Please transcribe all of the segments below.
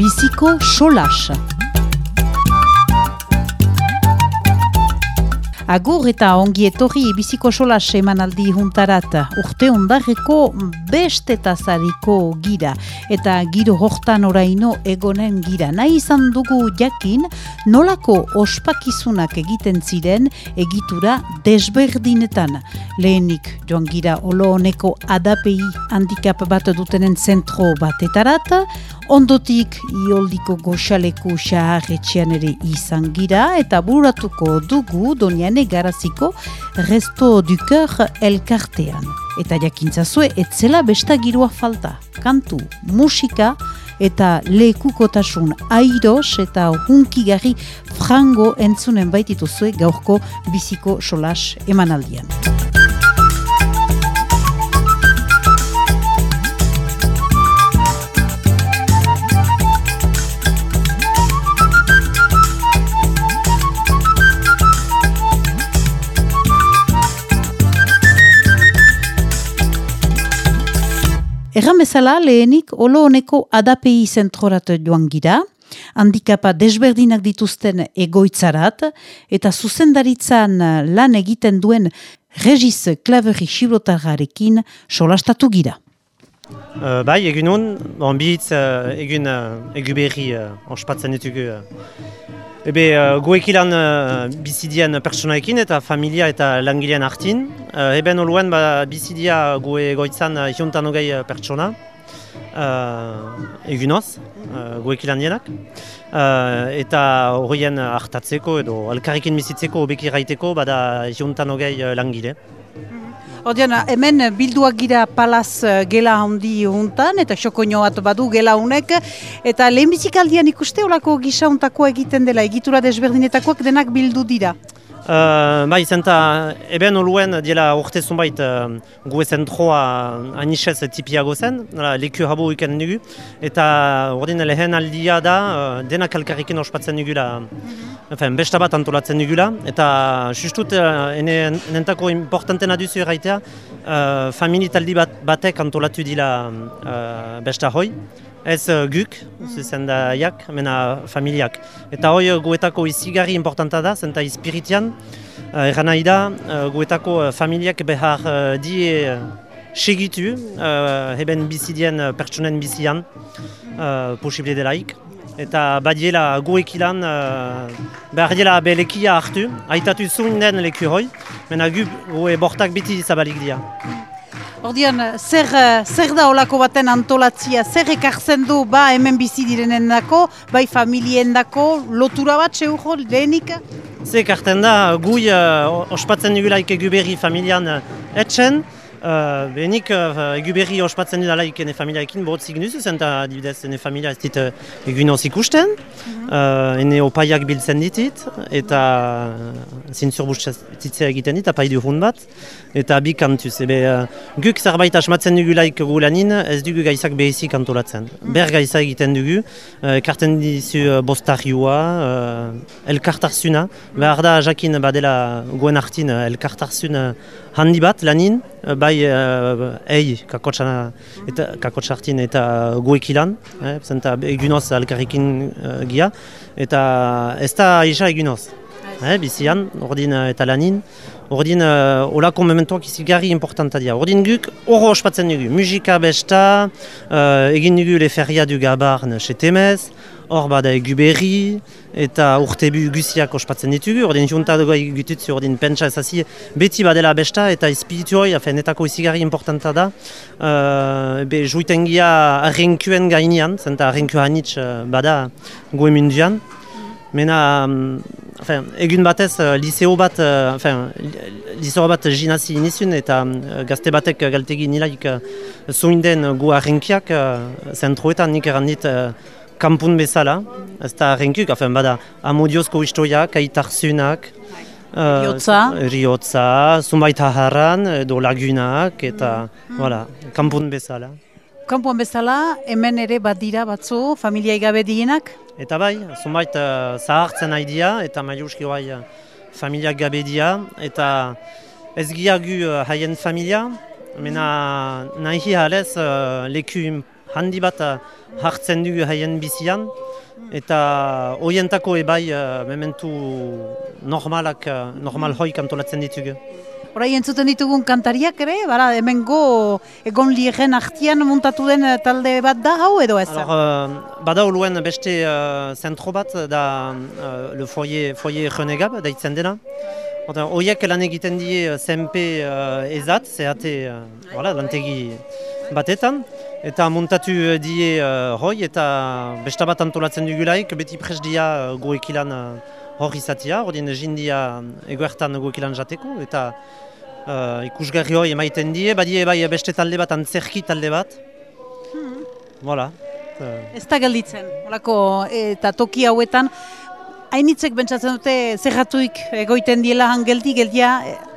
Biziko solas. Agur eta ongi etorri biziko solas emanaldi juntarat urte ondarreko bestetazariko gira eta giro hortan oraino egonen gira. Nahi izan dugu jakin nolako ospakizunak egiten ziren egitura desberdinetan. Lehenik joan gira olo honeko adapei handikap bat dutenen zentro batetarat, ondotik ioldiko goxaleku xaharretxean ere izan gira eta buratuko dugu donian garaziko resto du cœur elkartean. Eta jakintzazue, etzela besta girua falta. Kantu, musika eta lekukotasun airos eta hunkigarri frango entzunen baitituzue gaurko biziko solas emanaldian. Erran bezala lehenik olo honeko adapei zentrorat joan gira, handikapa desberdinak dituzten egoitzarat, eta zuzendaritzan lan egiten duen Regis Klaveri Xibrotarrarekin solastatu gira. Uh, bai, egun hon, bon, bihitz uh, egun uh, egu berri uh, ospatzen ditugu. Ebe, uh, goekilan uh, bizidian pertsonaekin eta familia eta langilean hartin. Uh, eben oluen ba, bizidia goe goitzan uh, hiuntan hogei uh, pertsona. Uh, egunoz, uh, goekilan dienak. Uh, eta horien hartatzeko edo alkarrikin bizitzeko obeki raiteko bada hiuntan hogei uh, langile. Odian, hemen bilduak gira palaz eh, gela handi juntan, eta xokoño bat badu gela hunek, eta lehenbizik aldian ikuste olako gisa egiten dela, egitura desberdinetakoak denak bildu dira. Uh, bai, zenta, eben oluen diela urte zunbait uh, gue zentroa anisez tipiago zen, leku habo ikan dugu, eta ordin lehen aldia da uh, denak alkarrikin ospatzen dugula, mm besta bat antolatzen dugula, eta justut, uh, ene, nentako importantena duzu erraitea, uh, familitaldi bat, batek antolatu dila uh, besta hoi, Ez uh, guk, zuzen da jak, mena familiak. Eta hoi uh, guetako izigarri importanta da, zenta izpiritian. Uh, Erran nahi da, guetako familiak behar die segitu, heben bizidien pertsonen bizian, posible delaik. Eta badiela guekilan, behar diela belekia hartu, haitatu zuen den leku hoi, mena gu gue bortak biti zabalik dira. Ordian, zer, zer da olako baten antolatzia, zer ekartzen du? Ba hemen bizi direnen dako, bai familien dako, lotura bat zeu jo, lehenik? Zer ekartzen da, gui uh, ospatzen dugulaik egu berri familian etxen, benik uh, egu berri ospatzen dudalaik ene familiaekin borotzik nuzu zen eta dibidez ene familia ez dit uh, egu noz ikusten, mm -hmm. ene opaiak biltzen ditit eta uh, zintzur bustitzea egiten dit, apaidu hund bat eta bi kantuz. Ebe, uh, guk zerbait asmatzen dugulaik gulanin ez dugu gaizak behizik antolatzen. Mm Ber gaizak egiten dugu, uh, karten dizu uh, bostarioa, uh, elkartarzuna, behar da jakin badela guen hartin uh, elkartarzuna handi bat lanin, bai uh, ei kakotsana eta kakotsartin eta guekilan, eh, zenta egunoz alkarrikin uh, gia, eta ez da isa egunoz. Eh, bizian, ordin eta lanin, ordin uh, olako mementoak izigarri importanta dira. Ordin guk, horro ospatzen dugu, musika besta, uh, egin dugu le feria du gabarn setemez, hor bada egu berri, eta urtebu guziak ospatzen ditugu, ordin junta dugu egitutzu, ordin pentsa ezazi, beti badela besta, eta espiritu hori, netako izigarri importanta da, uh, be juitengia arrenkuen gainean, zenta arrenku hanitz uh, bada goe mundian, Mena, enfin, egun batez, uh, liceo bat, uh, enfin, liceo bat jinazi inizun eta uh, gazte batek galtegi nilaik zoinden gu arrenkiak zentroetan nik errandit kampun bezala, ez da arrenkuk, enfin, bada amodiozko istoia, kaitarzunak, uh, Riotza. Riotza, zumbait haharran, edo lagunak, eta, mm. voilà, kampun bezala. Kampuan bezala, hemen ere bat dira batzu, familia igabe dienak? Eta bai, zumbait uh, zahartzen nahi dia, eta maiuski bai uh, familiak gabe dia, eta ez giagu uh, haien familia, mena nahi halez uh, leku handi bat uh, hartzen dugu haien bizian, eta horientako ebai uh, mementu normalak, uh, normal hoik antolatzen ditugu. Horai entzuten ditugun kantariak ere, bara, hemen go egon liegen artian montatu den eh, talde bat da hau edo ez? Alors, uh, bada oluen beste uh, zentro bat da uh, le foyer, foyer renegab daitzen dena. Horiek lan egiten die CMP uh, ezat, zehate uh, voilà, lantegi batetan. Eta montatu die uh, hoi eta besta bat antolatzen dugulaik, beti presdia uh, goekilan uh, hor izatea, hori jindia eguertan goekilan jateko. Eta uh, ikusgarri hori emaiten die, badie bai beste talde bat, antzerki talde bat. Hmm. Voilà. Ez da gelditzen, holako eta toki hauetan, hainitzek bentsatzen dute zerratuik egoiten diela han geldi, geldia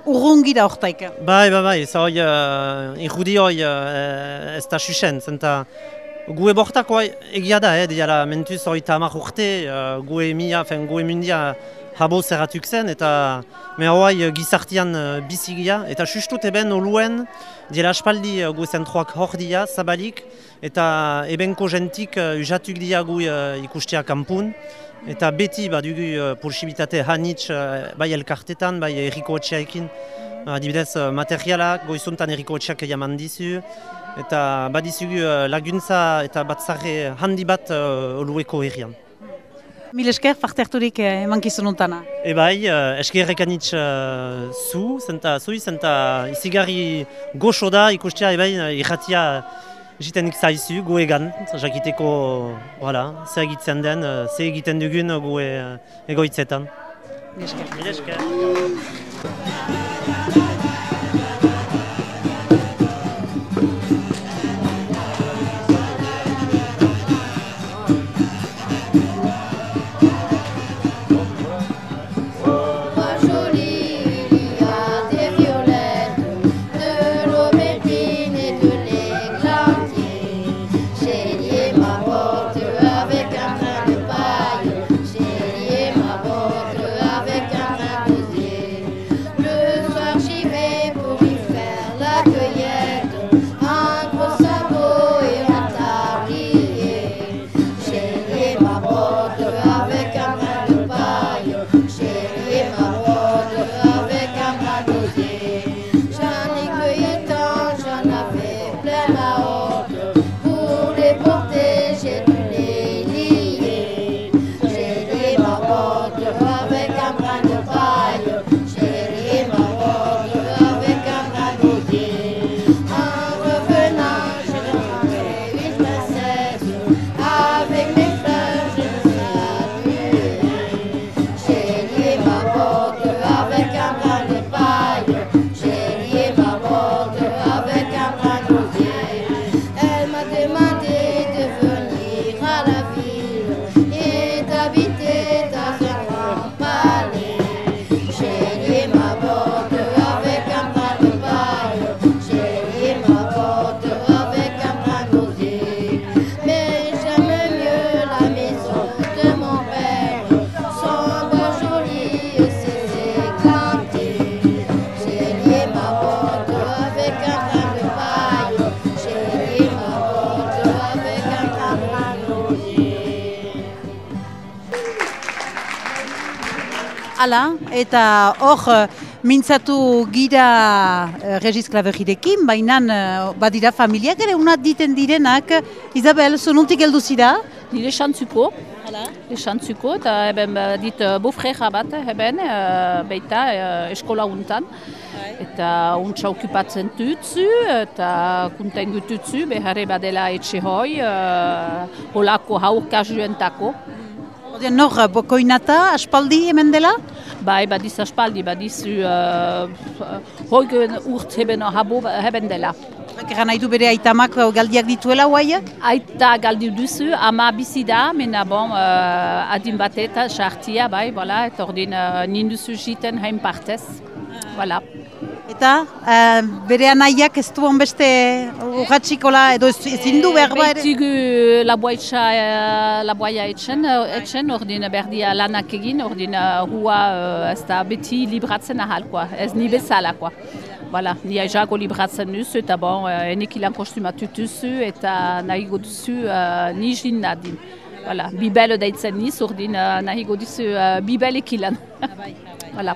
urrungira hortaik. Bai, bai, bai, ez hori, uh, irudi hori uh, ez da susen, zenta gu ebortako egia da, eh, diala mentuz hori eta amak urte, uh, gu emia, fen, gu emundia habo zerratuk zen, eta me hori gizartian uh, bizigia, eta sustut eben oluen, diala aspaldi uh, gu zentroak hor dia, zabalik, eta ebenko jentik uh, usatuk dia gu uh, ikustea kampun, Eta beti badugu uh, posibilitate hanitz uh, bai elkartetan, bai erriko etxeaekin. Adibidez, uh, materialak goizuntan erriko etxeak jaman dizu. Eta badizugu uh, laguntza eta batzarre handi bat uh, olueko herrian. Mil esker, farterturik eh, emankizun untana. E bai, uh, eskerrek anitz uh, zu, zenta, zui, zenta izigarri goxo da ikustea, e bai, irratia Jiten zaizu, gu egan, jakiteko, voilà, zer egitzen den, zer egiten dugun gu egoitzetan. Milesker. Hala, eta hor eh, mintzatu gira uh, Regis Klavergirekin, baina uh, badira familiak ere unat diten direnak. Isabel, zonuntik heldu zira? Nire xantzuko, xantzuko, eta eben dit uh, bofreja bat, eben, uh, beita uh, eskola untan. Bai. Eta untsa okupatzen tutzu, eta kunten gututzu, beharre badela etxe hoi, uh, holako haurka juentako. Nor, bokoinata, aspaldi hemen dela? Bai, badiz aspaldi, badiz uh, hoigen urt heben habo heben dela. Egan nahi du bere aitamak galdiak dituela guai? Aita galdi duzu, ama bizi da, mena bon, uh, adin bat eta sartia, bai, voilà, eta ordin uh, ninduzu jiten hain partez. Voilà. Eta uh, bere anaiak ez du beste urratxikola edo ezin du behar ere? Beitigu laboaitza, laboaia etxen, etxen ordin berdia lanak egin, ordin hua uh, ez da beti libratzen ahal, ez ni bezala. Voilà, ni aizago libratzen duzu eta bon, uh, enek ilan kostumatu duzu eta nahi duzu uh, ni jin nadin. Voilà, bibel daitzen niz, urdin uh, nahi duzu uh, bibelek ilan. voilà.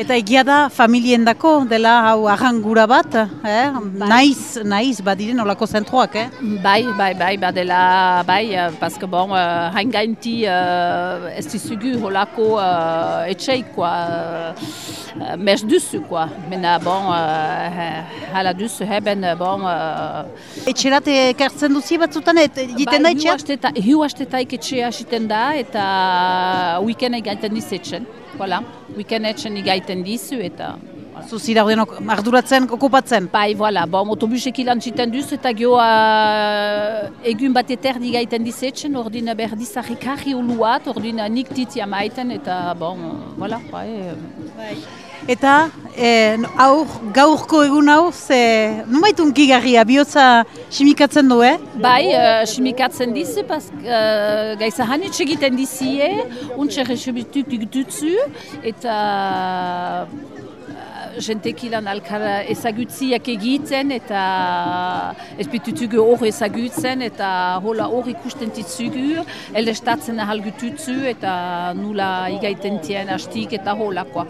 Eta egia da familien dako dela hau arrangura bat, eh? naiz, naiz badiren olako zentroak, eh? Bai, bai, bai, badela, bai, paske bon, uh, hain gainti uh, ez dizugu olako uh, etxeik, quoi, uh, mes duzu, quoi. Mena, bon, uh, hala duzu heben, bon... Uh, Etxerat ekartzen duzi batzutan, et, jiten da etxeat? Hiu hastetaik etxea jiten da, eta weekend egaiten dizetzen. Voilà, weekend etxen igaiten dizu eta... Voilà. Zuzira ordenok arduratzen, okupatzen? Bai, voilà, bon, autobusek ilan ziten duz eta geho uh, egun bat eterdi gaiten dizetzen, ordin berdizarri karri uluat, ordin nik titia maiten eta, bon, voilà, bai. bai. Eta e, aur, gaurko egun hau, ze numait unkigarria, bihotza simikatzen du, eh? Bai, uh, simikatzen dizu, pas, uh, gaiza hanitz egiten dizie, untxe resubituk dutzu, eta jentekilan alkara ezagutziak egiten, eta ezpitutugu hor ezagutzen, eta hola hor ikusten titzugu, elestatzen ahal gututzu, eta nula igaiten tien hastik, eta holakoa.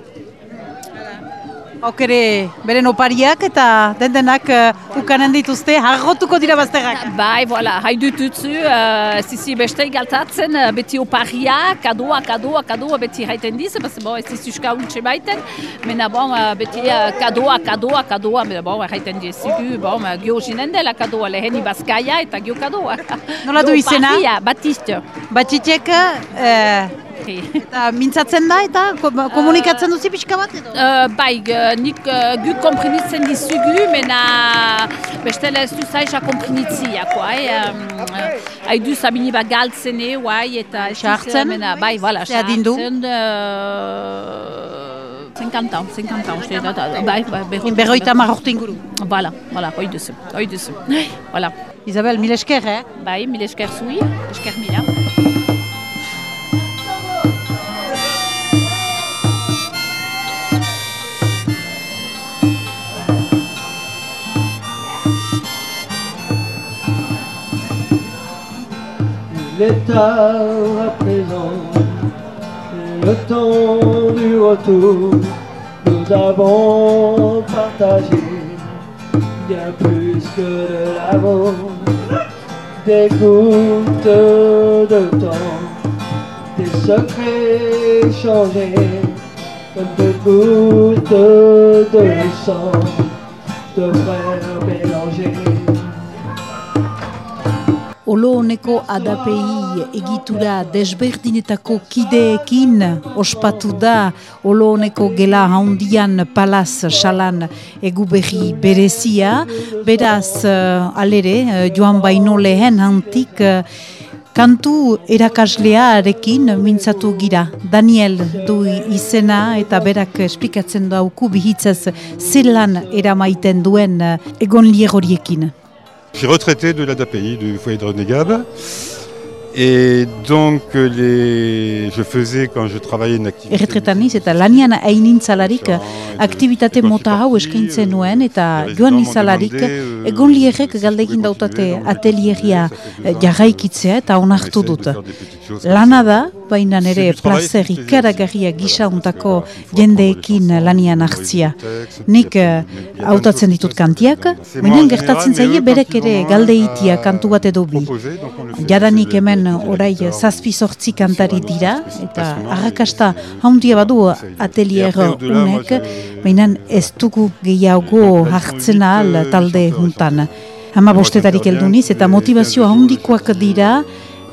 Hauk ere, beren opariak eta dendenak uh, ukanen dituzte, harrotuko dira bazterrak. Bai, voilà, haidu tutzu, uh, zizi beste galtatzen, uh, beti oparia, kadoa, kadoa, kadoa, beti haiten diz, bas, bon, ez zizuska untxe baiten, mena bon, uh, beti uh, kadoa, kadoa, kadoa, mena bon, haiten dizigu, bon, uh, gio jinen dela kadoa, leheni bazkaia eta gio kadoa. Nola du izena? Oparia, Batiste. Batitek, uh, Eta mintzatzen da eta komunikatzen duzi pixka bat edo? Uh, bai, nik uh, gu komprimitzen dizugu, mena bestela ez du zaiza komprimitzia, koai. Um, Haidu zabini bat galtzen bai, eta... Sartzen? Mena, bai, voilà, sartzen. dindu? 50 ans, 50 ans, bai, bai, berroita. Berroita marrortu inguru. Voilà, voilà, hoi duzu, hoi duzu. Voilà. Isabel, mil esker, eh? Bai, mil esker zui, esker mila. L'état à présent, le temps du retour, nous avons partagé bien plus que de l'amour, des gouttes de temps, des secrets échangés, comme des gouttes de sang, de frères Olo honeko adapei egitura desberdinetako kideekin ospatu da Olo honeko gela haundian palaz salan eguberri berezia. Beraz, uh, alere, uh, joan baino lehen hantik uh, kantu erakaslearekin mintzatu gira. Daniel du izena eta berak esplikatzen dauku bihitzaz zelan eramaiten duen egon liegoriekin. Je suis retraité de l'ADAPI, du foyer de René Gab. Et donc, les... je faisais quand je travaillais une activité... Erretretaniz eta lanian ainintzalarik aktivitate mota hau eskaintzen nuen eta joan izalarik egon lierrek galdegin dautate atelieria jarraikitzea eta onartu dut. Lana da, baina nire plazer ikaragarria gisa untako jendeekin lanian hartzia. Nik hautatzen ditut kantiak, baina gertatzen zaie berek ere galdeitia kantu bat edo bi. Jadanik hemen orai zazpi sortzi kantari dira, eta arrakasta haundia badu atelier unek, baina ez dugu gehiago hartzen ahal talde juntan. Hama bostetarik elduniz eta motivazio haundikoak dira,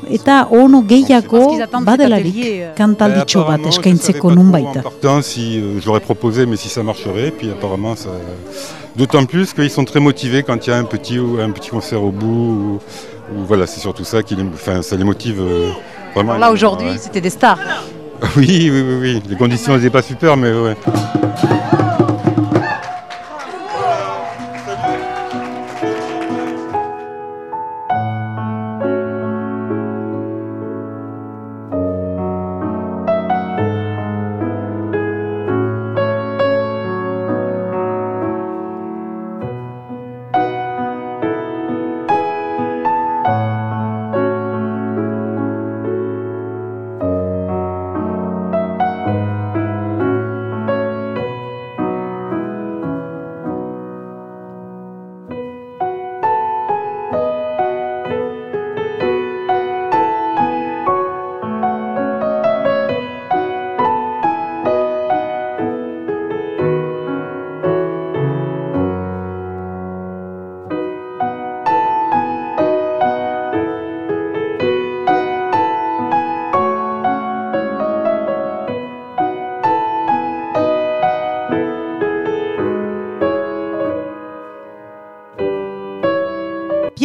eta ono gehiago badelarik kantalditxo bat eskaintzeko nun baita. Si euh, j'aurais proposé, mais si ça marcherait, puis apparemment ça... D'autant plus qu'ils sont très motivés quand il y a un petit, un petit concert au bout, ou, ou voilà, c'est surtout ça qui les, enfin, ça les motive euh, vraiment. Alors là aujourd'hui, ouais. c'était des stars. oui, oui, oui, oui, les conditions n'étaient pas super, mais ouais.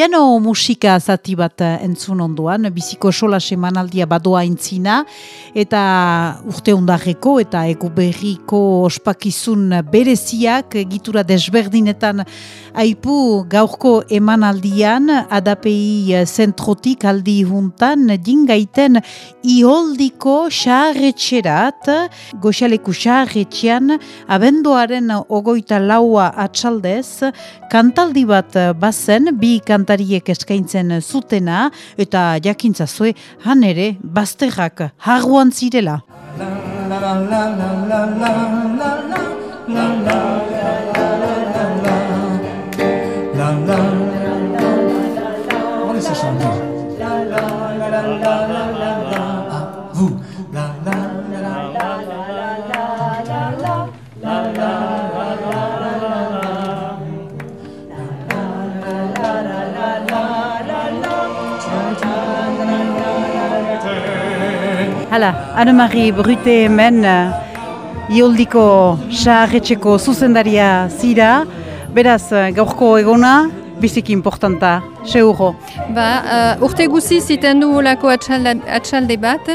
Piano musika zati bat eh, entzun onduan, biziko sola semanaldia badoa intzina, eta urte ondarreko eta egu berriko ospakizun bereziak gitura desberdinetan aipu gaurko emanaldian ADAPI zentrotik aldi juntan jingaiten iholdiko xarretxerat, goxaleku xarretxean, abenduaren ogoita laua atxaldez, kantaldi bat bazen, bi kantariek eskaintzen zutena, eta jakintza zue, han ere, bazterrak zirela. Hala, Anne-Marie Brute hemen uh, ioldiko saharretxeko zuzendaria zira, beraz uh, gaurko egona, biziki importanta, seuro. Ba, uh, urte guzi ziten du olako atxalde, atxalde bat,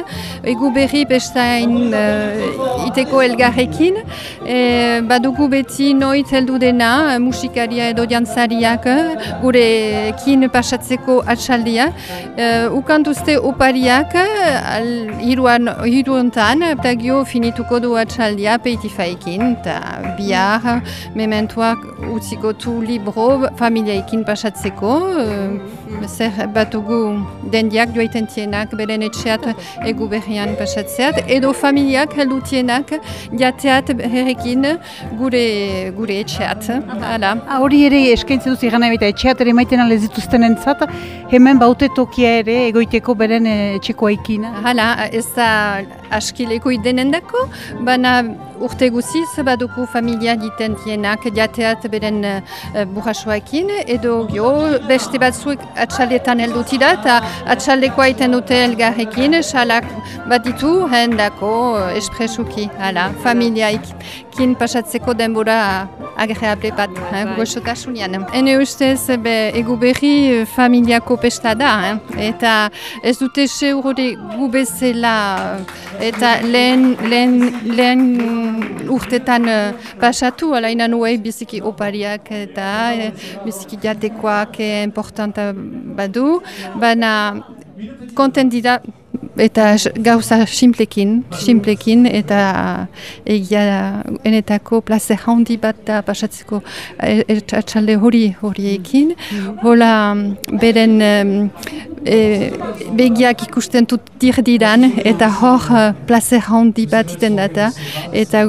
egu berri bestain uh, iteko elgarrekin, e, badugu beti noit heldu dena, musikaria edo jantzariak, gure kin pasatzeko atxaldia. Uh, ukantuzte opariak, al, hiruan, hiruantan, eta gio finituko du atxaldia peitifaikin, eta bihar, mementuak utziko tu libro familiaikin pasatzeko, zer batugu dendiak joaiten tienak beren etxeat egu berrian pasatzeat, edo familiak heldutienak jateat herrekin gure, gure etxeat. Hala. Hori ere eskaintzen duz iran eta etxeat ere maiten alez dituzten entzat, hemen baute tokia ere egoiteko beren etxeko aikin. Hala, ez da askileko idenendako, baina urte guziz baduku familia diten dienak jateat beren uh, burrasoakin, edo gio beste batzuek atxaletan heldutira eta atxaldeko aiten dute elgarrekin, salak bat ditu hendako uh, espresuki, hala, familiaikin pasatzeko denbora agreable bat, eh, goxotasunean. Hene ustez, be, egu berri familiako pesta da, eh? eta ez dute seurore gubezela eta lehen, lehen, lehen urtetan uh, pasatu, alaina nuei biziki opariak eta uh, biziki jatekoak uh, importanta badu, baina konten dira eta gauza simplekin, simplekin eta egia enetako plaze handi bat da pasatzeko atxalde hori horiekin. Hola beren e, begiak ikusten dut dirdiran eta hor plaze handi bat iten data eta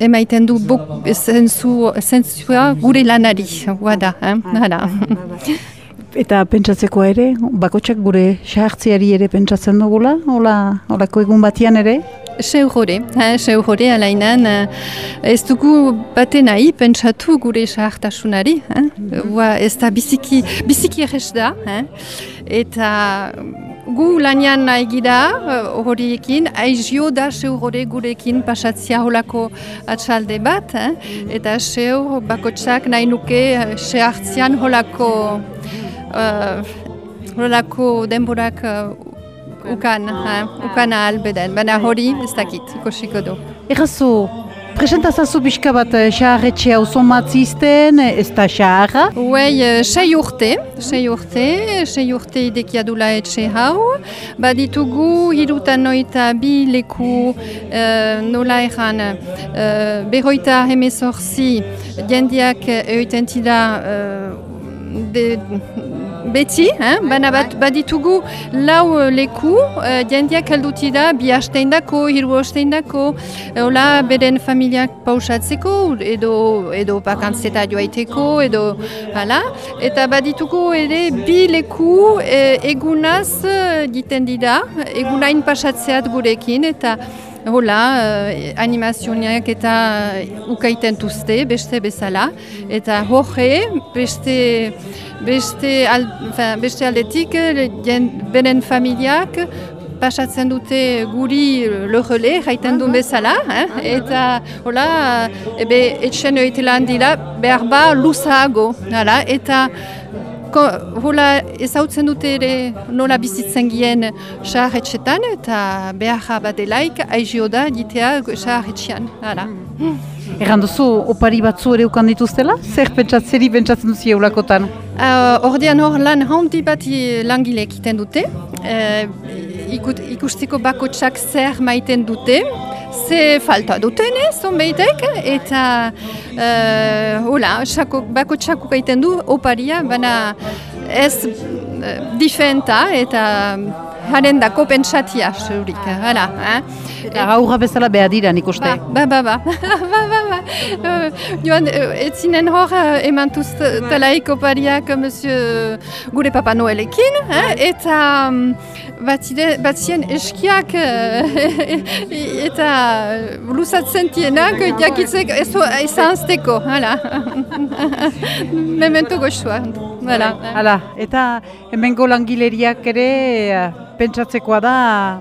emaiten du zentzua gure lanari, guada, eh? Eta pentsatzeko ere, bakotsak gure sahartziari ere pentsatzen dugula, hola, holako egun batian ere? Seu jore, seu jore alainan, ez dugu bate nahi pentsatu gure sahartasunari, eh? ez da biziki, biziki errez da, eta gu lanian nahi gira horiekin, aizio da seu jore gurekin pasatzia holako atxalde bat, eta seu bakotsak nahi nuke sehartzian holako horrelako uh, denborak uh, ukan, uh, ukan ahal beden, baina hori ez dakit, ikosiko du. Errazu, presentazazu pixka bat xaharretxe hau somatzizten, ez da xaharra? Uei, sei urte, sei urte, sei urte idekia dula etxe hau, baditugu hirutan noita bi leku uh, nola erran uh, berroita hemezorzi jendiak eutentida uh, de, beti, eh? baina bat baditugu lau uh, leku, uh, jendiak alduti da, bi hastein dako, hiru hastein dako, hola beren familiak pausatzeko, edo, edo bakantzeta joaiteko, edo, hala, eta baditugu ere bi leku eh, egunaz diten dida, egunain pasatzeat gurekin, eta Hola, uh, animazioak eta ukaiten tuzte, beste bezala. Eta hoge, beste, beste, al, beste aldetik, beren familiak, pasatzen dute guri lohele, jaiten duen bezala, eh? eta hola, ebe etxen oitelan dira behar ba luzago, hala, eta ko, hola ezautzen dute ere nola bizitzen gien saharretxetan eta beharra badelaik aizio da ditea saharretxean. Hala. Erran duzu, opari batzu ere ukan dituztela? Zer pentsatzeri pentsatzen duzi eulakotan? Uh, Ordean hor lan handi bat langile egiten dute. Uh, ikut, ikusteko bakotsak zer maiten dute ze falta duten ez, onbeitek, eta uh, hola, bako txakuk gaiten du oparia, baina ez difenta eta haren dako pentsatia, zurik, hala. Eh? Eta gaurra bezala behar dira nik uste. Ba, ba, ba, ba, ba, ba, ba. Uh, joan, uh, ez zinen hor uh, eman talaik opariak monsieur gure Papa Noelekin, eh? eta um, batzide- batzien eskiak uh, eta luzatzen tienak jakitzek ez ezanzteko, hala. Memento goxua, hala. Hala, eta hemengo langileriak ere eh, pentsatzekoa da,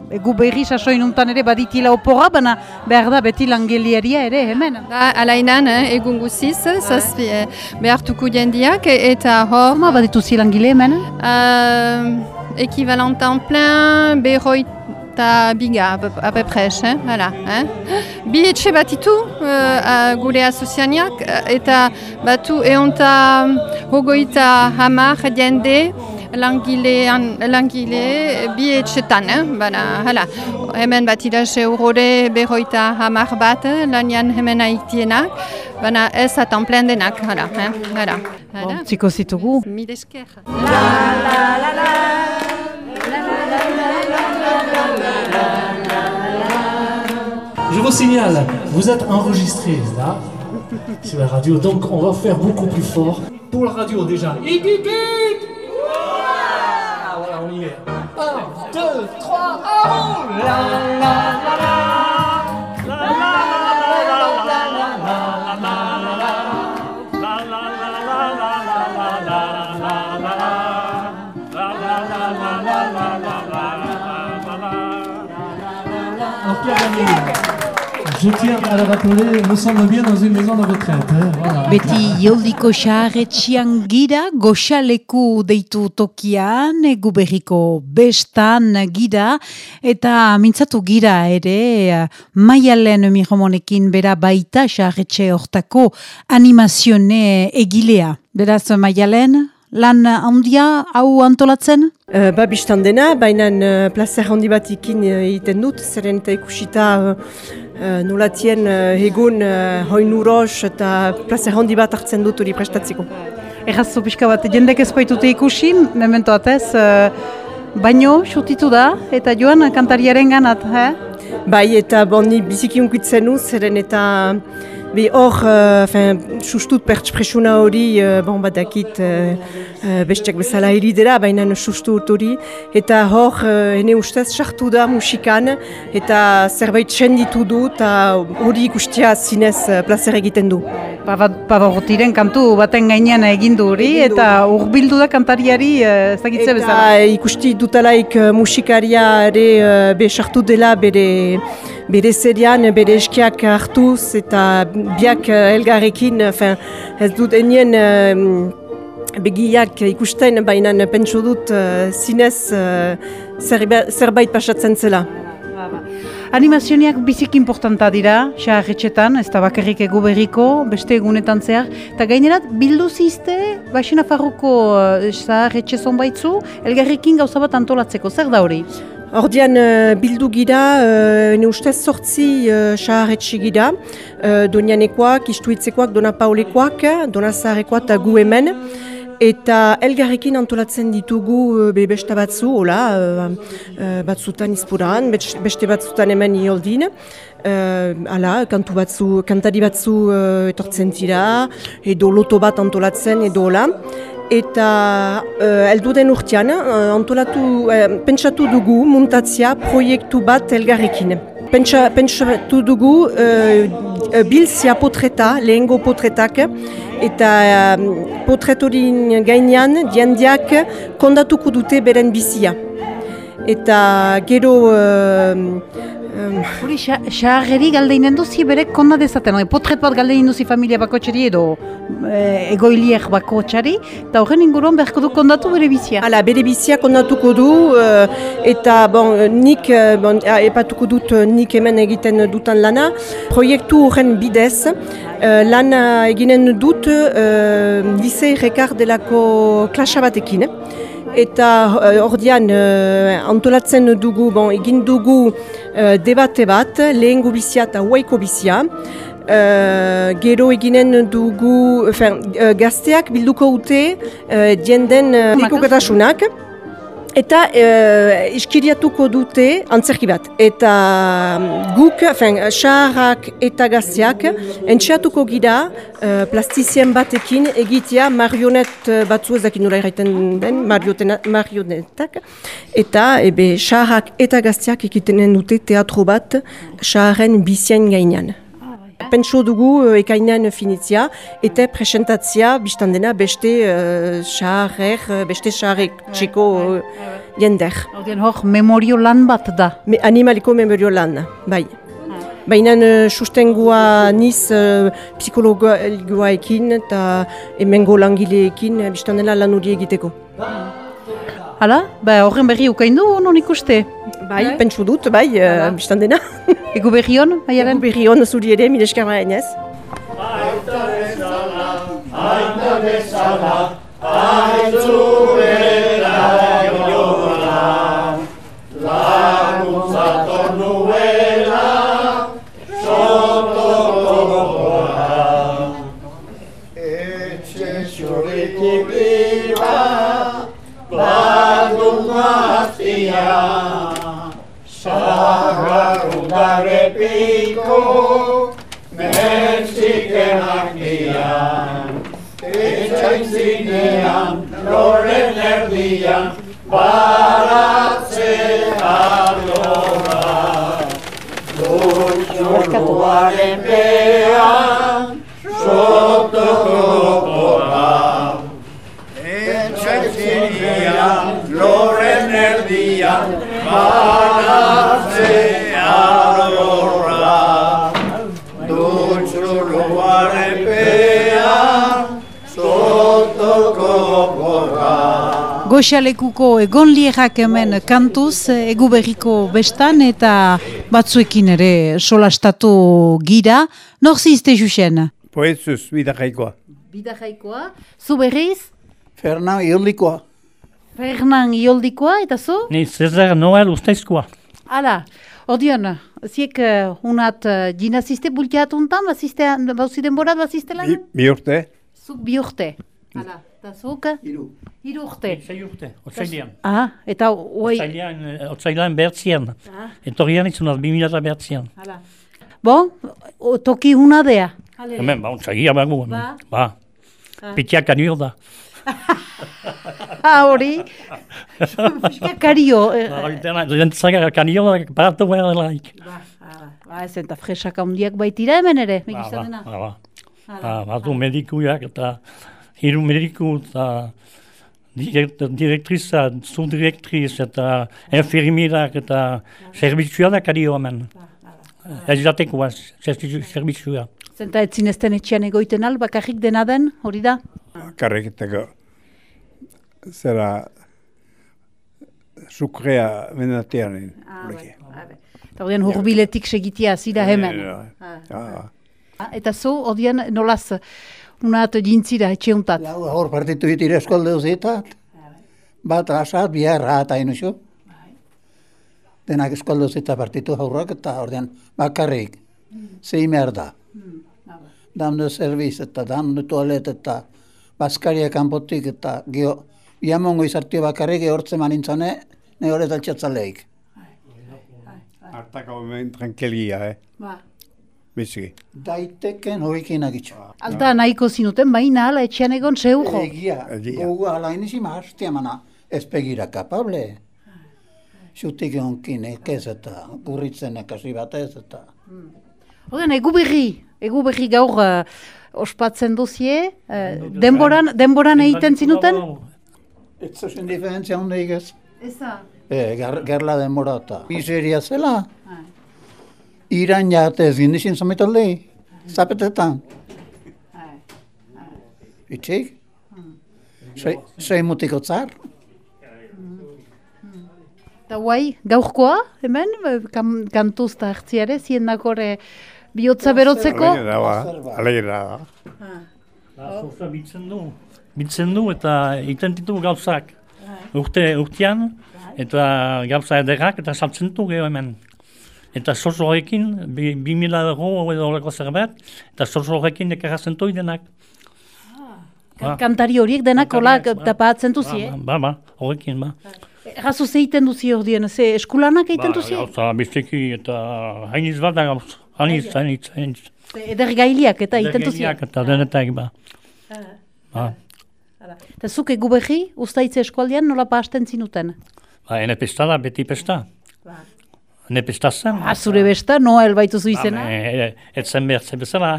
e, gu berri sasoin untan ere baditila oporra, baina behar da beti langileria ere hemen. Da, alainan, eh, egun guziz, zazpi eh, behartuko jendiak, eta hor, Horma badituzi langile hemen? Euh, équivalent temps plein, berroita biga, à peu, à peu près, hein, voilà. Hein. Bi etxe batitu, euh, a gure asozianiak, eta batu eonta hogoita hamar jende, langilean, langile bi etxetan, eh? bana, hala. Hemen bat irase urrore berroita hamar bat, eh, lanian hemen aitienak, bana ez atan plen denak, hala. Eh? hala. hala. Ziko zitugu. Mil esker. Je vous signale, vous êtes enregistrés là, sur la radio, donc on va faire beaucoup plus fort. Pour la radio déjà. Ah, Voilà, on y est. Un, deux, trois, ah, oh La, la, la, la. La, la, la, la, la, la, la, je tiens à le rappeler, nous sommes bien dans une maison de retraite. hein, voilà. Beti ioldiko xarretxian gira, goxaleku deitu tokian, egu berriko bestan gira, eta mintzatu gira ere, eh, maialen mihomonekin bera baita xarretxe hortako animazione egilea. Beraz, maialen, lan handia hau antolatzen? Uh, ba biztan dena, baina uh, plazer handi bat ikin uh, egiten dut, zeren eta ikusita uh, uh, nolatien uh, egun uh, hoin uros eta plazer handi bat hartzen dut hori prestatzeko. Errazu pixka bat, jendek ez baitute ikusi, memento atez, uh, baino, xutitu da, eta joan kantariaren ganat, eh? Bai, eta bon, ni biziki unkitzen zeren eta Bi hor, uh, sustut pertspresuna hori, uh, bon, badakit, uh, uh, besteak bezala hiri dela, baina sustut hori. Eta hor, uh, ene ustez, sartu da musikan, eta zerbait senditu du, eta hori ikustia zinez uh, plazer egiten du. Pavarotiren kantu baten gainean egin du hori, eta urbildu da kantariari uh, ezagitze bezala. Eta ikusti dutalaik musikaria ere uh, be sartu dela bere, bere serian, bere eskiak hartuz eta biak uh, elgarrekin, enfin, ez dut enien begiak ikusten, baina pentsu dut uh, zinez zerba- zerbait pasatzen zela. Animazioniak biziki importanta dira, xaharretxetan, ez da bakarrik egu berriko, beste egunetan zehar. Eta gainerat, bildu zizte, Baxina Farruko xaharretxe zonbaitzu, elgarrekin gauza bat antolatzeko, zer da hori? Ordian uh, bildu gira, uh, ne ustez sortzi uh, saharretxe gira, uh, Donianekoak, Istuitzekoak, Dona Paulekoak, Dona Zaharrekoak eta gu hemen. Eta elgarrekin antolatzen ditugu be beste batzu, hola, batzutan izpuran, best- beste batzutan hemen ioldin. Uh, ala, kantu batzu, kantari batzu etortzen dira, edo loto bat antolatzen, edo hola. Eta uh, elduden urtean, uh, antolatu, uh, pentsatu dugu muntatzia proiektu bat elgarrekin. Pentsa, pentsatu dugu uh, bilzia potreta, lehengo potretak, eta uh, potretorin gainean diendiak kondatuko dute beren bizia. Eta gero... Hori, xarreri galdeinen duzi berek konna dezaten, oi, potret bat galdeinen duzi familia bakotxari edo e, egoiliek bakotxari, eta horren inguruan beharko du kondatu bere bizia. Hala, bere bizia kondatuko du, uh, eta bon, nik, uh, bon, epatuko dut nik hemen egiten dutan lana. Proiektu horren bidez, uh, lan eginen dut uh, Lise Rekar delako klasa batekin. Eta uh, ordian uh, antolatzen dugu, bon, egin dugu uh, debate bat, lehen bizia eta huaiko bizia. Uh, gero eginen dugu, enfin, uh, gazteak bilduko ute uh, dienden uh, Eta uh, iskiriatuko dute antzerki bat. Eta guk, fen, xarrak eta gaztiak, entxeatuko gira uh, plastizien batekin egitea marionet batzu ez dakin nula erraiten den, marionetak. Eta ebe xarrak eta gaztiak egiten dute teatro bat xarren bizien gainean. Pentsu dugu uh, ekainan finitzia eta presentatzia biztan dena beste uh, beste xarrek txeko uh, jender. hor memorio lan bat da? Me, animaliko memorio lan, bai. Baina uh, sustengua niz uh, psikologoa ekin eta emengo langileekin biztan dela lan hori egiteko. Hala, ba, horren berri ukaindu non ikuste? Bai, bai, pentsu dut, bai, uh, biztan dena. Ego berri hon, Ego berri hon, zuri ere, mire eskarra enez. Aita bezala, aita bezala, aitzu Goxalekuko egon lierak hemen kantuz, egu berriko bestan eta batzuekin ere solastatu gira. Nor zizte juxen? Poetzuz, bidajaikoa. Bidajaikoa. Zu berriz? Fernan Iolikoa. Fernan Ioldikoa, eta zu? Ni Cesar Noel Usteizkoa. Hala, odion, ziek uh, unat uh, ginazizte bultiatu untan, bauziden borat bazizte lan? Bi, bi urte. Zuk bi urte. Hala, eta zuk? Iru. Iru urte. Sei urte, otzailean. Ah, eta oi... Otzailean, otzailean behertzian. Ah. Etorrian izunaz, bi milata behertzian. Hala. Bon, o, toki unadea. Hemen, ba, ontzagia bagu. Ba? Ba. Ah. Pitiak anio da. Ah, hori. Kario. Zentzaka kanio da, paratu behar laik. Ba, ba, ez eta fresak handiak baitira hemen ere, ba, ba, ba, ba. Batu medikuak eta hiru mediku eta direktriza, subdirektriz eta enfermirak eta servizua da kario hemen. Ez jatekoa, servizua. Zenta ez zinezten etxean egoiten al, bakarrik dena den, hori da? Bakarrik etako zera sukrea menatean. Ah, bai, eta horien hurbiletik segitia zira hemen. Eta zu, odian nolaz unat jintzira etxeuntat? Lau hor partitu hitire eskolde uzitat. Bat asat, bihar rata inusu. Denak eskolde uzita partitu haurrak eta ordean bakarrik. Zei merda. Damdu serviz eta damdu toalet eta baskaria kanpotik eta gio Iamongo izartio bakarrik ehortze manintzane, ne hori daltxatzaleik. Artako hemen tranquelia, eh? Ba. Biziki. Daiteken horikin agitxo. Alta nahiko zinuten, baina ala etxean egon zeujo. Egia, gogu ala inizi mahaztia mana, ez pegira kapable. Xutik onkin, ekez eta burritzen ekasi batez eta... Horren, egu berri, egu berri gaur uh, ospatzen duzie, uh, denboran, denboran egiten zinuten? Ez zuzen diferentzia honda igaz. Eza, E, ger, gerla denbora eta. Miseria zela. Iran jate ez gindizin zometalde. Zapetetan. Itxik? Sei, sei mutiko tzar. Eta guai, gaurkoa, hemen, kan, kantuz eta hartziare, zien dakore bihotza berotzeko. Alegira ba, alegira da. Zoza bitzen du. Bitzen du eta iten ditu gauzak. Urte, urtean, eta gauza ederrak eta saltzen du geho hemen. Eta sozo horrekin, bi, bi mila euro edo horreko zerbait, eta sozo horrekin ekarrazen du denak. Ba. Kantari horiek denak hola tapatzen duzi, eh? Ba, ba, horrekin, ba. Errazu zeiten duzi hor dien, ze eskulanak egiten duzi? Gauza bizteki eta hainiz bat da gauz. Hainiz, hainiz, hainiz. Eder gailiak eta egiten duzi. Edergaiak eta denetak, ba. Ba, Eta zuk egu behi, ustaitze eskualdean nola pasten zinuten? ba, ene pesta da, beti pesta. Ne pesta zen. Ah, zure besta, noa baitu zu izena? Ba, e, e, etzen behar bezala,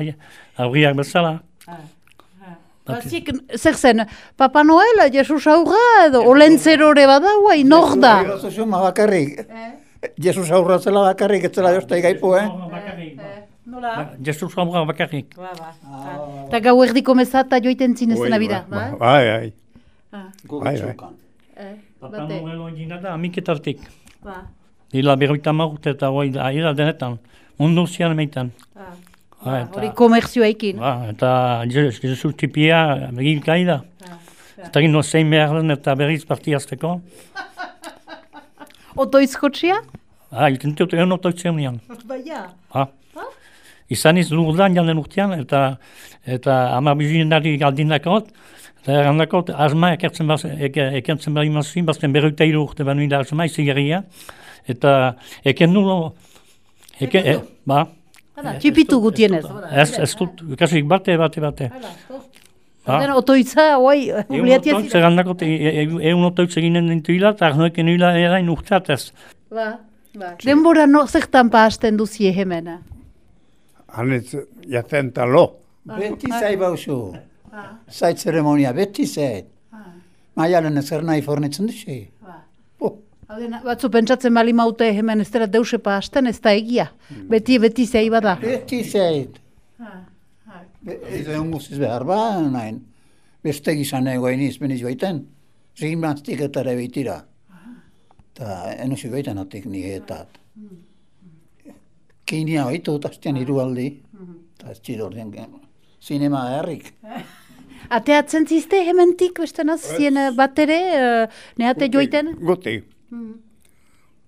aurriak bezala. Baziek, zer zen, Papa Noel, Jesus aurra, edo olentzerore bada, guai, nor da? Zuzu ma bakarrik. Jesus aurra zela bakarrik, ez zela jozta igaipu, eh? Nola? Jesus aurra bakarrik. Eta gau erdiko meza eta joiten zinezena bida, ba? Bai, bai. Bai, bai. Papa Noel egina da, amiketartik. Ba. Dila berroita marrute eta hoi da, aira denetan. Mundu zian meitan. Eta- Hori komerzioa ekin. Ba, eta Je- Jesus tipia egin gai da. Eta egin no zein behar den eta berriz partiazteko. Otoizkotxia? Ah, iten dut egon otoitzen nian. Baina. Ha. Izan iz lurdan janden urtean, eta eta ama bizinari galdinakot, eta erandakot, asma ekertzen baz, eke, ekertzen bari mazin, bazten berroita hiru urte banu da asma izigarria, eta eken nulo, eke, e, ba, Hala, Txipitu gutienez. ez, ez dut, kasik bate, bate, bate. Ba. Dena otoitza, oi, Egun obliatia otoitz, zira. erandakot, egun otoitz eginen dintuila, eta arnoeken nuila erain urteatez. Ba, ba. Denbora no zertan pasten duzie hemen. Hanitz, jaten talo. Beti zai bauzu. Zai zeremonia, beti zai. Maialen ezer nahi fornitzen duzi. Hau dena, Batzu pentsatzen bali maute hemen ez dela deuse pasten, ez da egia. Beti, beti zei bada. Beti zai. Ez egun guztiz behar ba, nahin. Beste gizan egoen izbeniz baiten. Zin bantztik eta ere behitira. Eta enusi baiten atik nigeetat. Keinia baitu, tastian irualdi. Eta ez txid ordean zinema herrik. Ateatzen zizte hementik, beste naz, zien eh, bat ere, eh, nehate joiten? Guti.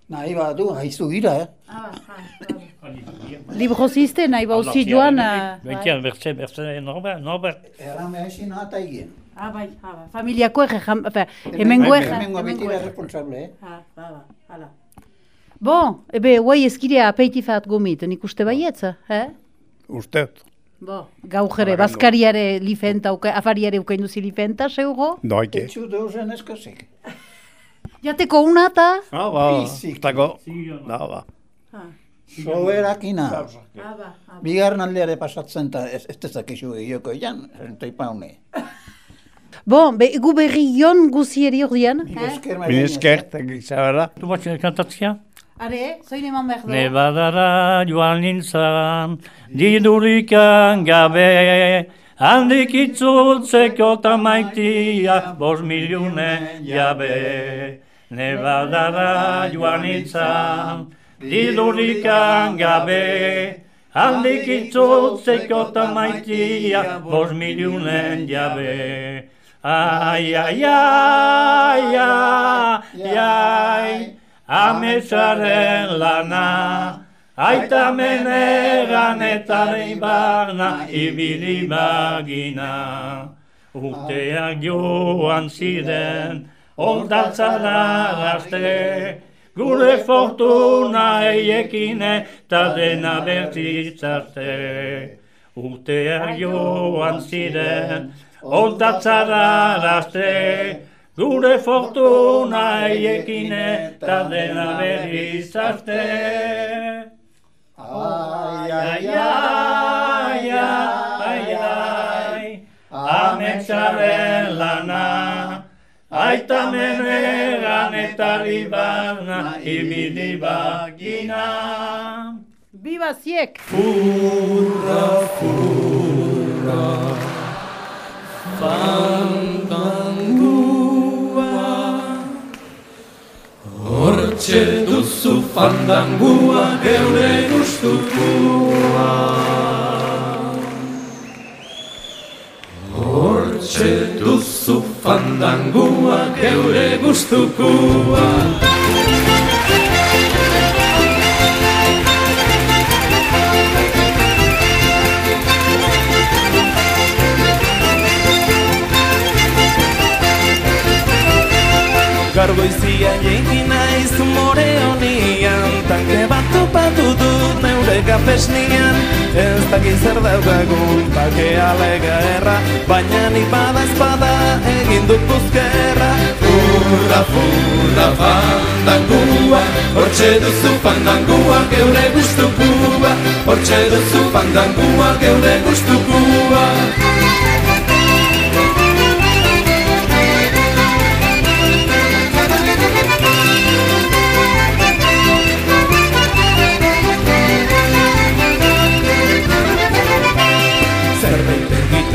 Nahi badu, haizu gira, eh? Libro zizte, nahi bauzi joan. eh, Betian, berze, berze, Norbert, Norbert. Erran behazin hata egin. Ah, bai, ah, bai. Familiako ege, jam, efe, hemengo ege. Hemengo betira responsable, eh? Ah, ba, ba, hala. Bon, ebe, guai ezkirea apeitifat gomit, nik uste baietz, eh? Ustet. Bo, gau jere, bazkariare lifenta, afariare ukain duzi lifenta, seugo? Doike. Etxu deusen eskozik. Jateko una eta? Ah, ba, Bizik. tako. Da, ba. Soberakina. Ah, ba, Bigarren aldeare pasatzen, eta ez, ez dezakizu egioko egan, zentoi paune. Bon, be, gu berri jon guzieri. Esker, Minesker, tegizabela. Tu bat kantatzia? Are, zoin eman behar Ne badara joan nintzan, didurikan gabe, handik itzultzeko eta maitia, bos miliune jabe. Ne badara joan nintzan, didurikan gabe, handik itzultzeko eta maitia, bos miliune jabe. Ai, ai, ai, ai, ai, Ametsaren lana, aita menegan eta barna, ibili bagina. Urteak joan ziren, ondatzara gazte, gure fortuna eiekin eta dena bertitzarte. Urteak joan ziren, ondatzara gazte, Gure fortuna eiekin eta dena berriz arte. Ai, ai, ai, ai, ai, ametsaren lana, Aita menegan eta ribana, ibili bagina. Biba ziek! Furra, furra, fandangua. Hortxe duzu fandangua, geure gustukua. Hortxe duzu fandangua, geure gustukua. Gargoizia jenki naiz more honian. Tanke bat topatu dut neure kapesnian Ez dakit zer daukagun bakea lega erra. Baina nik bada espada egin dut buzkerra. Furra, furra, fandangua. Hortxe duzu fandangua geure gustukua Hortxe duzu fandangua geure gustukua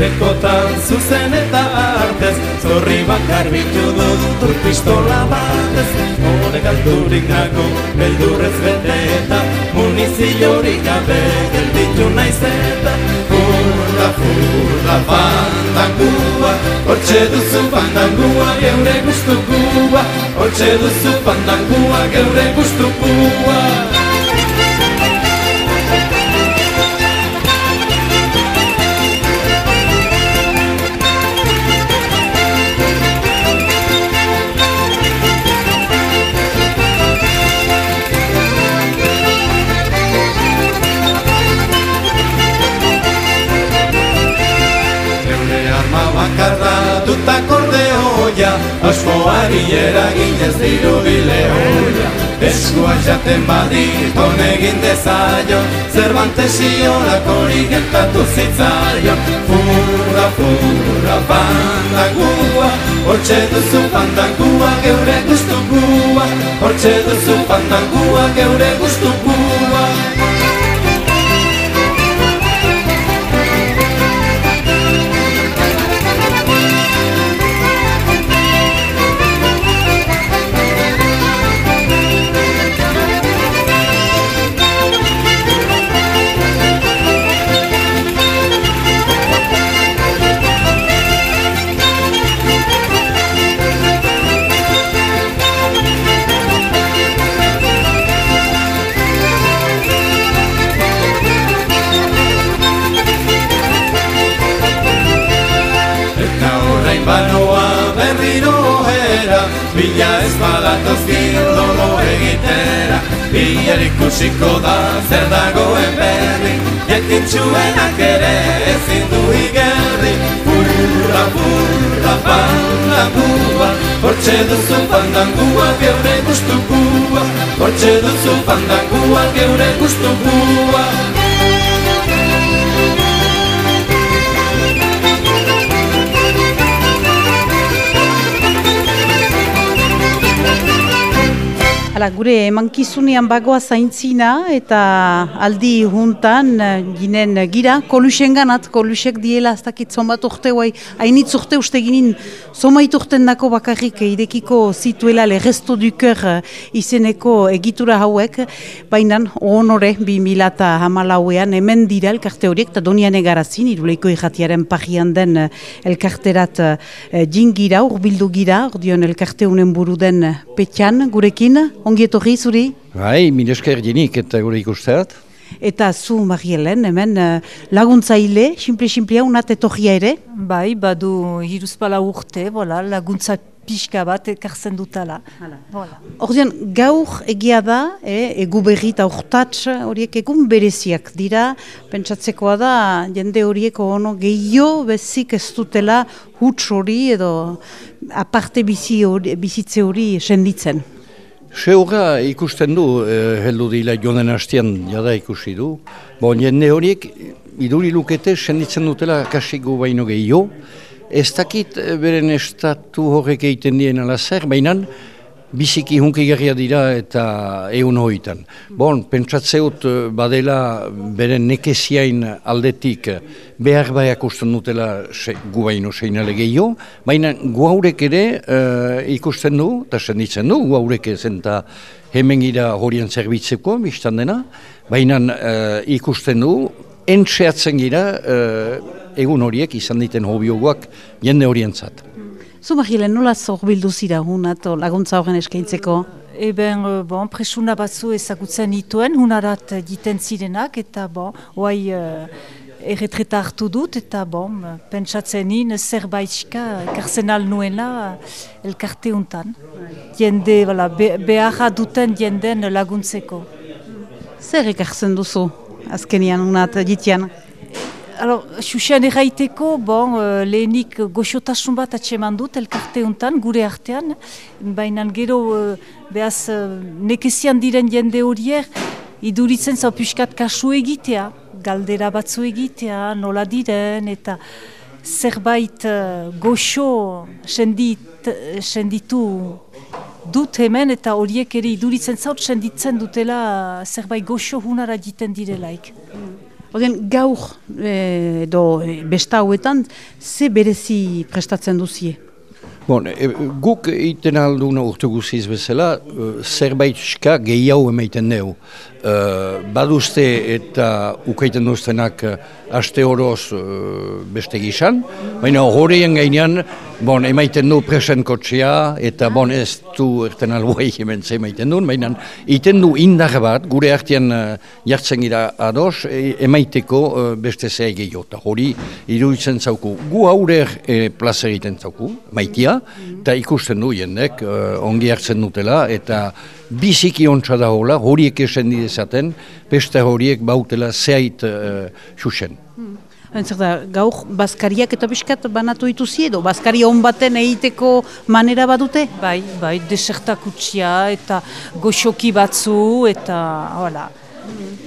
Egitekotan zuzen eta artez Zorri bakar bitu dut dut pistola batez. Hore galdurik nago, beldurrez bete eta Muniziorik gabe gelditu naiz eta. Furra, furra, fandangua Hortxe duzu fandangua geure gustukua Hortxe duzu fandangua geure gustukua Geure arma bakarra dut akordeoia Askoari eraginez diru bileoia. Eskua jaten badit egin dezaio Zerbantesi olakori gertatu zitzaio Furra, furra, fandangua Hortxe duzu fandangua geure gustukua Hortxe duzu fandangua geure gustukua Bila ez badatoz gildolo egitera. Bila ikusiko da zer dagoen berri. Jakintxuenak ere ezin du igerri. Furra, furra, fandangua Hortxe duzu fandangua geure gustukua Hortxe duzu fandangua geure gustukua Hala, gure emankizunean bagoa zaintzina eta aldi juntan eh, ginen gira, kolusen ganat, kolusek diela ez dakit zonbat urte guai, hainitz urte uste ginen zomait urten dako bakarrik irekiko zituela le resto du cœur eh, izeneko egitura hauek, baina honore bi milata hamalauean hemen dira elkarte horiek, eta donian egarazin, iruleiko irratiaren pagian den eh, elkarterat eh, jingira, urbildu gira, ordion elkarte unen buru den petxan gurekin, ongi etorri zuri? Bai, mil esker jenik eta gure ikusteat. Eta zu, Marielen, hemen eh, laguntzaile, simple-simplea, unat etorria ere? Bai, badu hiruzpala urte, voilà, laguntza pixka bat ekartzen dutala. Voilà. Ordean, gaur egia da, eh, egu berri eta urtats horiek egun bereziak dira, pentsatzekoa da, jende horiek ono gehiago bezik ez dutela huts hori edo aparte bizi hori, bizitze hori senditzen. Seurra ikusten du, eh, heldu dila jonen hastian jada ikusi du. Bon, jende horiek iduri lukete senditzen dutela kasigu baino gehiago, ez dakit eh, beren estatu horrek egiten dien ala zer, baina biziki hunkigarria dira eta egun hoitan. Bon, pentsatzeut eh, badela beren nekeziain aldetik behar baiak usten dutela se, gu seinale gehiago, baina gu haurek ere uh, ikusten du, eta senditzen du, gu haurek ezen eta hemen gira horien zerbitzeko, biztan dena, baina uh, ikusten du, entxeatzen gira egun horiek izan diten hobioguak jende horientzat. Zumagile, nola zorbildu zira hunat laguntza horren eskaintzeko? Eben, eh, bon, presuna batzu ezagutzen dituen, hunarat diten zirenak, eta bon, oai uh, erretreta hartu dut, eta bon, pentsatzen in zerbaitxika karzen nuela elkarte untan. Jende, voilà, be, beharra duten jenden laguntzeko. Zer ekartzen duzu, azkenian unat ditian? Alors, Xuxean erraiteko, bon, uh, lehenik goxotasun bat atseman dut elkarte untan, gure artean, baina gero uh, behaz uh, nekezian diren jende horier, iduritzen zau piskat kasu egitea, galdera batzu egitea, nola diren, eta zerbait uh, goxo sendit, senditu dut hemen, eta horiek ere iduritzen zaut senditzen dutela zerbait goxo hunara diten direlaik. Oden, gaur edo e, besta hauetan, ze berezi prestatzen duzie? Bon, e, guk iten alduna urte guziz bezala, zerbait ska gehiago emaiten dugu. E, baduzte eta ukaiten duztenak aste horoz beste gizan, baina horreien gainean bon, emaiten du presen kotxea eta bon, ez du erten albuai hemen ze emaiten duen, baina iten du indar bat, gure artean jartzen gira ados, emaiteko beste zei gehiago. Hori iruditzen zauku, gu haurer e, plaza egiten zauku, maitia, eta ikusten du jendek ongi hartzen dutela, eta biziki ontsa da hola, horiek esen didezaten, beste horiek bautela zehait uh, xuxen. Hmm. da, gaur, Baskariak eta biskat banatu dituzi edo, Baskari hon baten egiteko manera badute? Bai, bai, desertakutsia eta goxoki batzu eta, hola. Hmm.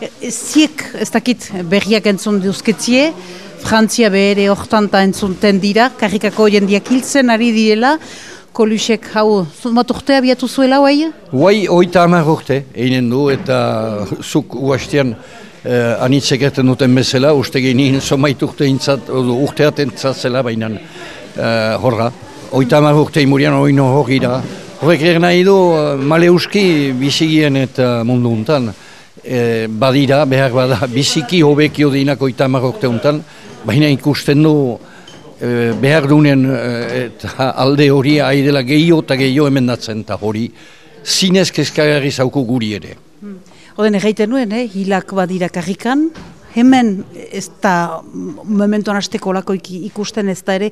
E, ziek, ez dakit, berriak entzun duzketzie, Frantzia behere hortan eta entzunten dira, karrikako jendiak hiltzen ari direla, Kolusek, hau, bat urte abiatu zuela, guai? Guai, oita hamar urte, einen du, eta zuk uastean eh, anitzek erten duten bezala, uste genien somait urte intzat, urte atentzat zela, baina eh, horra. Oita hamar urte imurian oino hori da. Horrek er nahi du, eh, male uski bizigien eta mundu untan. Eh, badira, behar bada, biziki hobekio dinak oita hamar untan, baina ikusten du e, behar dunen e, eta alde hori aidela gehiago eta gehiago emendatzen eta hori zinez kezkagarri zauku guri ere. Hmm. Oden egiten nuen, eh? hilak badira karrikan, hemen ez da momentuan hasteko lako ikusten ez da ere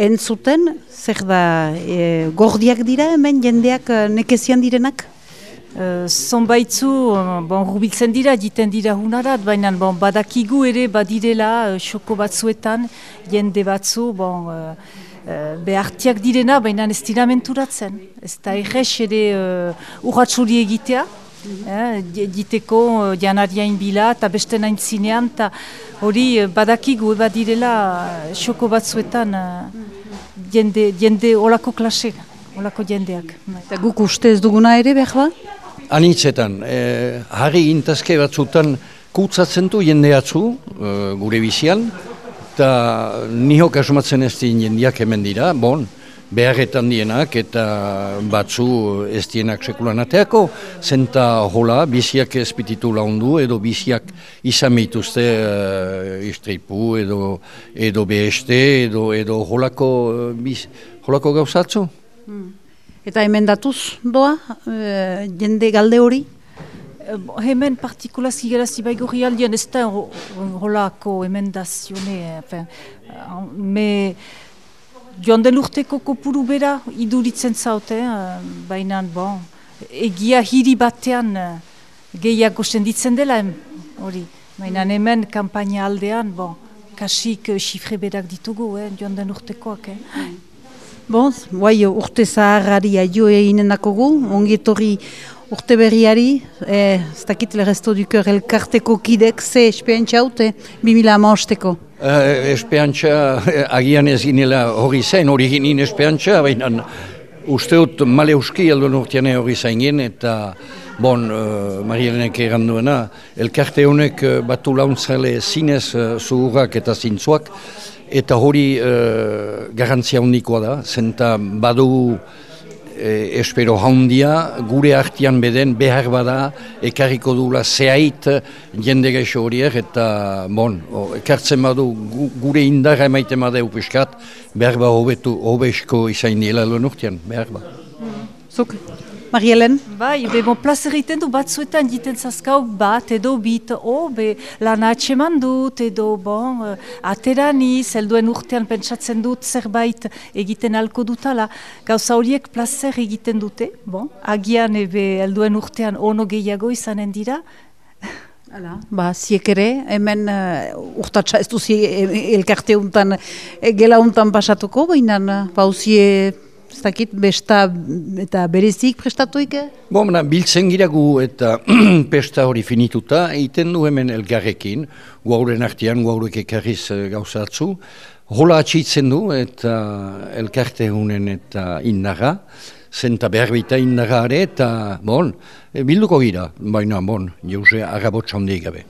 entzuten, zer da e, gordiak dira hemen jendeak nekezian direnak? Uh, zonbaitzu, bon, rubiltzen dira, jiten dira hunarat, baina bon, badakigu ere badirela uh, xoko batzuetan, jende batzu, bon, uh, behartiak direna, baina ez dira menturatzen. Ez da egez ere uh, urratsuri egitea, mm diteko uh, janariain bila eta beste nain zinean, eta hori badakigu badirela xoko batzuetan jende, jende olako klase. Olako jendeak. Eta guk uste ez duguna ere, behar ba? Anitzetan, e, harri intazke batzutan kutsatzen du jende atzu e, gure bizian, eta nihok asumatzen ez dien jendeak hemen dira, bon, beharretan dienak eta batzu ez dienak sekulan ateako, zenta hola, biziak ez pititu laundu, edo biziak izan mituzte uh, istripu, edo, edo beheste, edo, edo holako, biz, holako gauzatzu. Hmm. Eta hemen datuz doa, e, jende galde hori? E, hemen partikulazki gerazi bai gori aldean ez da holako emendazione. me joan den urteko kopuru bera iduritzen zaute, eh, baina bon, egia hiri batean eh, gehiago senditzen dela hori. Baina hemen kampaina aldean, bon, kasik xifre berak ditugu, eh, joan den urtekoak. Eh. Bon, guai urte zaharrari aio eginen dakogu, ongi etorri urte berriari, eh, ez dakit legesto dukör elkarteko kidek ze espeantza haute, 2000 amosteko. Uh, espeantza, agian ez ginela hori zain, hori ginin espeantza, baina usteut male uski urtean hori zainen, eta bon, uh, Marielenek egan duena, elkarte honek batu launtzale zinez uh, zuhurrak eta zintzuak, eta hori uh, garantzia handikoa da, zenta badu e, espero handia, gure artian beden behar bada, ekarriko dula zehait jende gaixo horiek, eta bon, o, ekartzen badu gu, gure indarra emaiten bada upeskat, behar ba hobetu, hobesko izain dela lehen urtean, behar ba. Zuk, Marielen? Bai, be, bon, plazer egiten du batzuetan egiten zazkau bat edo bit, o, be, lan atxeman dut, edo, bon, uh, aterani, zelduen urtean pentsatzen dut zerbait egiten alko dutala. Gauza horiek plazer egiten dute, bon, agian ebe helduen urtean ono gehiago izanen dira, Hala, ba, ziek ere, hemen uh, urtatxa ez duzi elkarte untan, e, gela untan pasatuko, baina ba, uzie, ez dakit, besta eta berezik prestatuik? Bo, mena, biltzen gira gu eta pesta hori finituta, egiten du hemen elgarrekin, guauren artean, guaurek ekarriz uh, gauzatzu, hola atxitzen du eta elkarte hunen eta indaga, zenta behar baita indaga are, eta, bon, e, bilduko gira, baina, bon, jauze agabotsa handik gabe.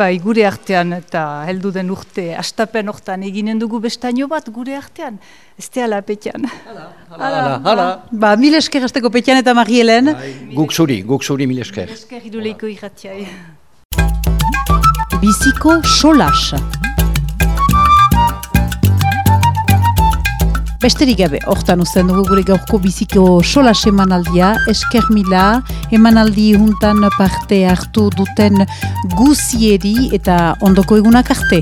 Bai, gure artean eta heldu den urte, astapen hortan eginen dugu bestaino bat gure artean. Ez teala petian. Hala, hala, hala. Ba, mil esker azteko petian eta Marielen. Guk zuri, guk zuri mil esker. Esker iduleiko irratiai. Biziko solas. Besterik gabe, hortan uzten dugu gure gaurko biziko solas emanaldia, esker mila, emanaldi juntan parte hartu duten guzieri eta ondoko egunak arte.